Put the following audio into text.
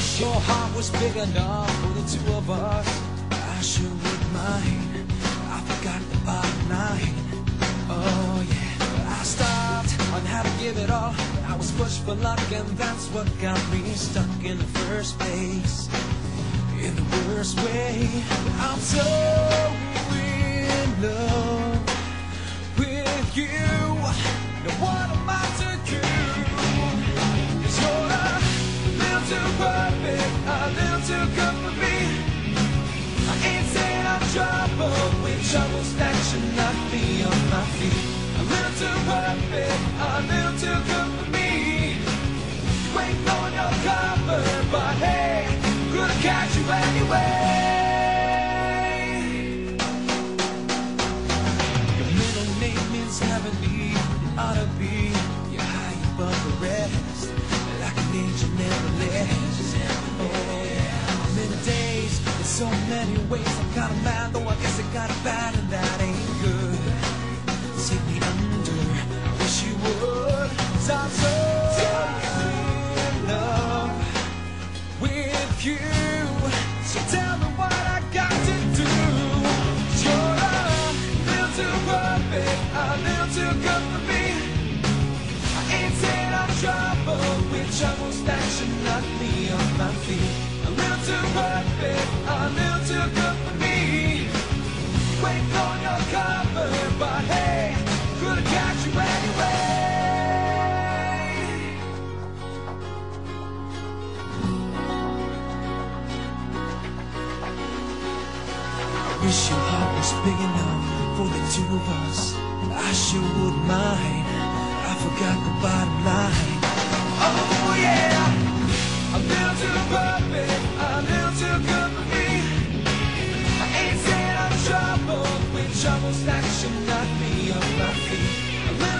Wish your heart was big enough for the two of us. I sure would mind. I forgot bottom line. Oh yeah, I stopped on how to give it all. I was pushed for luck, and that's what got me stuck in the first place. In the worst way, I'm so troubles that should not be on my feet. A little too perfect, a little too good for me. You ain't blowing your cover, but hey, gonna catch you anyway. So many ways. I'm kinda mad, though I guess I got it bad, and that ain't good. Take me under, wish you would. 'cause I'm so in love with you. So tell me what I got to do. you're a little too perfect, a little too good for me. I ain't I'm trouble with troubles that should not be on my feet. On your cover, but hey, gonna catch you anyway. Wish your heart was big enough for the two of us. I sure would mind. I forgot the bottom line.